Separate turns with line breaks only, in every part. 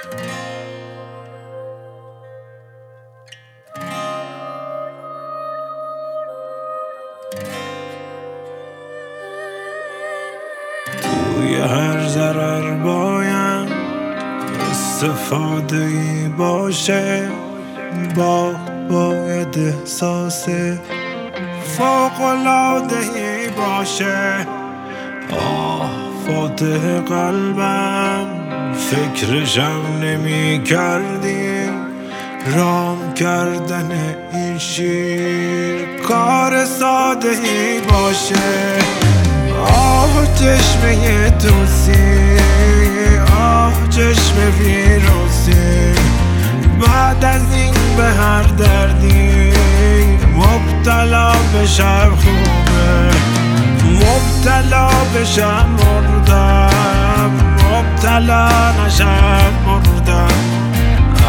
توی هر ضرر باید استفاده ای باشه. با باید احساس فوقلاده ای باشه. آه فاتح قلبم. فکرشم نمی کردی رام کردن این شیر کار ساده ای باشه. آه چشمه توسی آه چشم ویروسی. بعد از این به هر دردی مبتلا بشم خوبه. مبتلا بشم مبتلا نشم مردم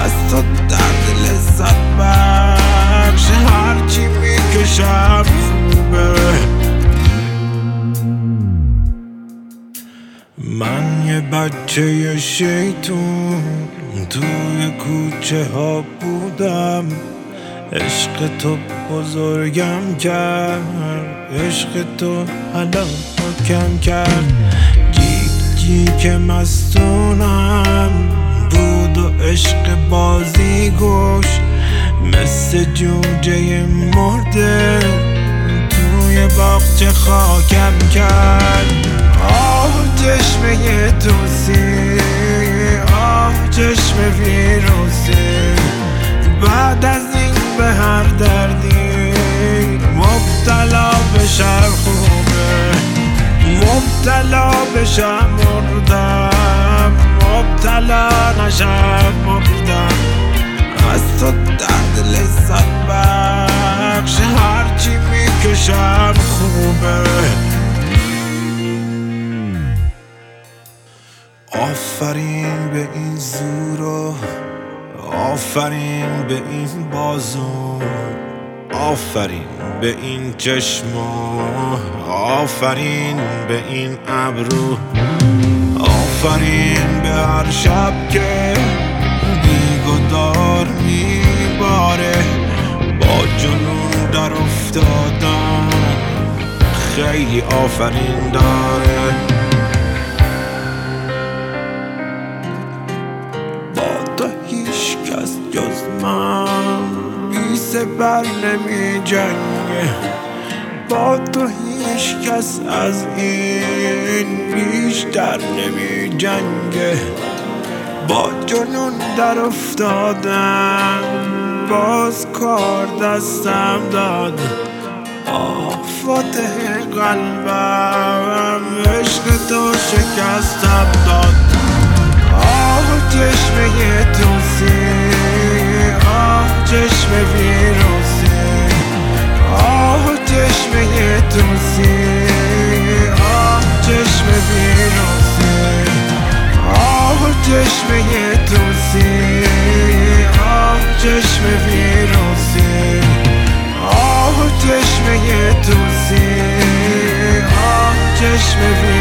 از تو درد لذت بخش. هرچی می‌کشم خوبه. من یه بچه شیطون توی کوچه ها بودم. عشق تو بزرگم کرد. عشق تو حالا کم کرد. جیک جیک مستونم بود و عشق بازی گوش مثل جوجه مرده توی باغچه خاکم کرد. آه چشمه توسی آه چشم ویروسی بعد از این به هر دردی مبتلا بشم خوبه مبتلا بشم مردم. مبتلا نشم مردم. از تو درد لذت بخش هرچی می‌کشم خوبه. آفرین به این زورا آفرین به این بازو. آفرین به این چشما آفرین به این ابرو. آفرین به هر شب که بیگدار میباره. با جنون در افتادم خیلی آفرین داره. با تو هیچ کس جز من بی سپر نمی جنگه با تو هیچ کس از این بیشتر نمی جنگه با جنون در افتادم باز کار دستم داد. آه فاتح قلبم عشق تو شکستم داد. آه چشمه توسی Krishna